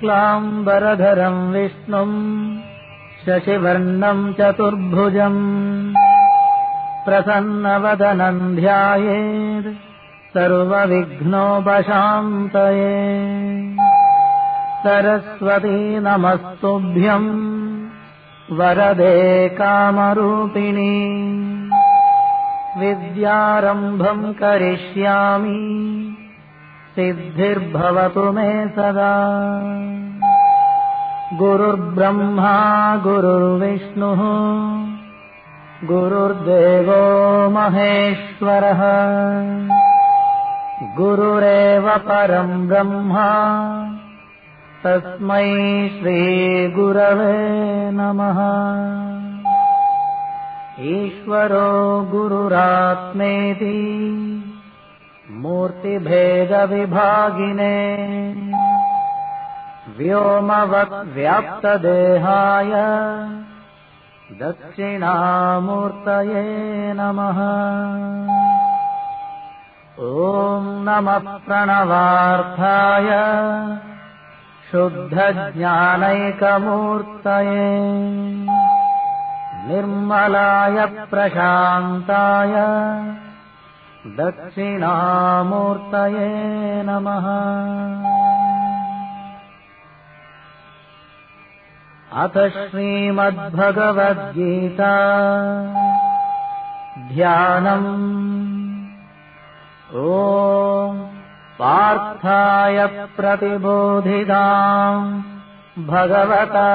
शुक्लाम्बरधरम् विष्णुम् शशिवर्णम् चतुर्भुजम् प्रसन्नवदनम् ध्यायेत् सर्वविघ्नोपशान्तये सरस्वती नमस्तुभ्यम् वरदे कामरूपिणी विद्यारम्भम् करिष्यामि सिद्धिर्भवतु मे सदा। गुरुर्ब्रह्मा गुरुर्विष्णुः गुरुर्देवो महेश्वरः। गुरुरेव परम् ब्रह्मा तस्मै श्रीगुरवे नमः। ईश्वरो गुरुरात्मेति मूर्तिभेदविभागिने। व्योमवद्व्याप्तदेहाय दक्षिणामूर्तये नमः। ॐ नमः प्रणवार्थाय शुद्धज्ञानैकमूर्तये। निर्मलाय प्रशान्ताय दक्षिणामूर्तये नमः। अथ श्रीमद्भगवद्गीता। ध्यानम्। ॐ पार्थाय प्रतिबोधिताम्। भगवता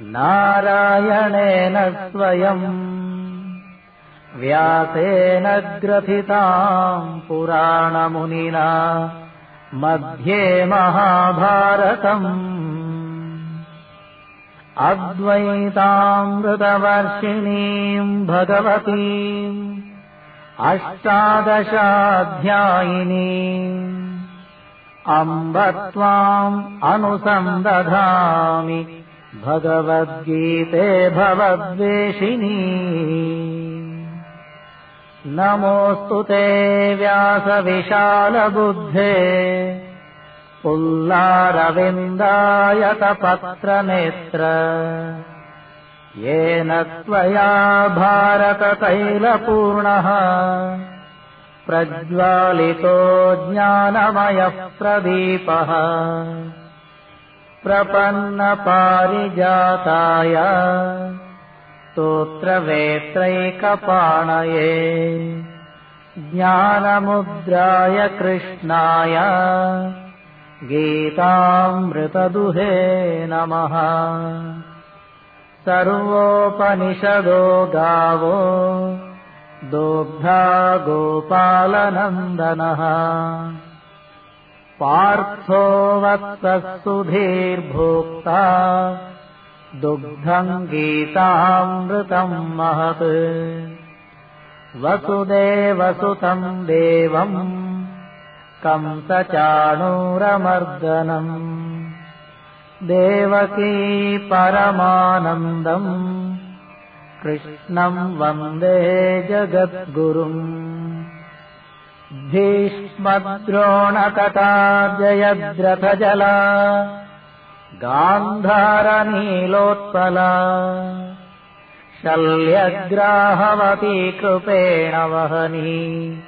नारायणेन स्वयम् व्यासेन ग्रथिताम् पुराणमुनिना मध्ये महाभारतम्। अद्वैतामृतवर्षिणीम् भगवतीम् अष्टादशाध्यायिनी अम्ब त्वाम् अनुसन्दधामि भगवद्गीते भवद्वेषिणी नमोऽस्तु ते व्यासविशालबुद्धे। पुल्लारविन्दायतपत्रनेत्र येन त्वया भारततैलपूर्णः। प्रज्वालितो ज्ञानमयः प्रदीपः। प्रपन्नपारिजाताय स्तोत्रवेत्रैकपाणये ज्ञानमुद्राय कृष्णाय गीतामृतदुहे नमः सर्वोपनिषदो गावो दोग्धा गोपालनन्दनः पार्थो वत्सः सुधीर्भोक्ता दुग्धम् गीतामृतम् महत्। वसुदेवसुतम् देवम् कंसचाणूरमर्दनम् देवकी परमानन्दम् कृष्णम् वन्दे जगद्गुरुम्। भीष्मद्रोणतटा जयद्रथजला गान्धारनीलोत्पला। शल्यग्राहवती कृपेण वहनी।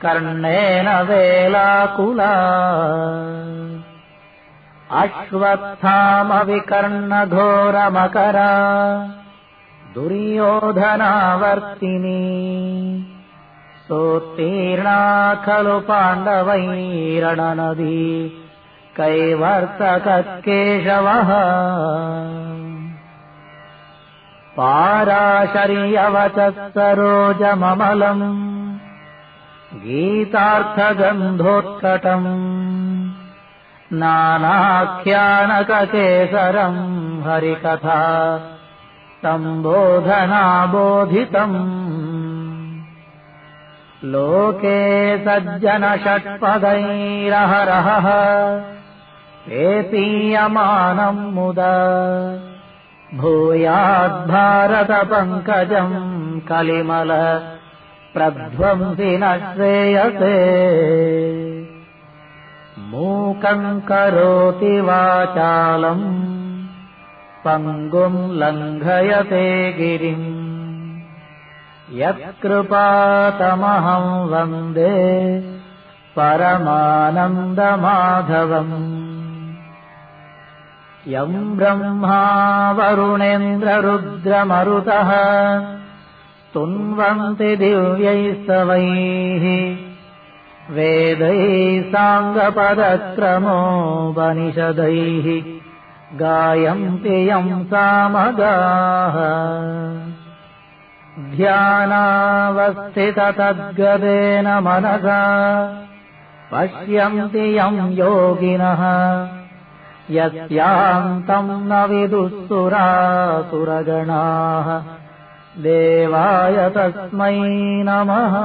कर्णेन वेलाकुला। अश्वत्थामविकर्णघोरमकरा। दुर्योधनावर्तिनी। सोत्तीर्णा खलु पाण्डवैरणनदी कैवर्तककेशवः पाराशर्यवच सरोजममलम् गीतार्थगन्धोत्कटम् नानाख्यानककेसरम् हरिकथा सम्बोधनाबोधितम् लोके सज्जनषट्पदैरहरहः। एतीयमानम् मुद। भूयाद्भारतपङ्कजम् कलिमल प्रध्वंसि न श्रेयसे। मूकम् करोति वाचालम् पङ्गुम् लङ्घयते गिरिम् यत्कृपातमहम् वन्दे परमानन्दमाधवम्। यम् ब्रह्मा वरुणेन्द्ररुद्रमरुतः स्तुन्वन्ति दिव्यैस्तवैः वेदैः साङ्गपदक्रमोपनिषदैः गायन्ति यम् सामगाः ध्यानावस्थिततद्गदेन मनसा। पश्यन्ति यम् योगिनः। यस्यान्तम् न विदुःसुरासुरगणाः। देवाय तस्मै नमः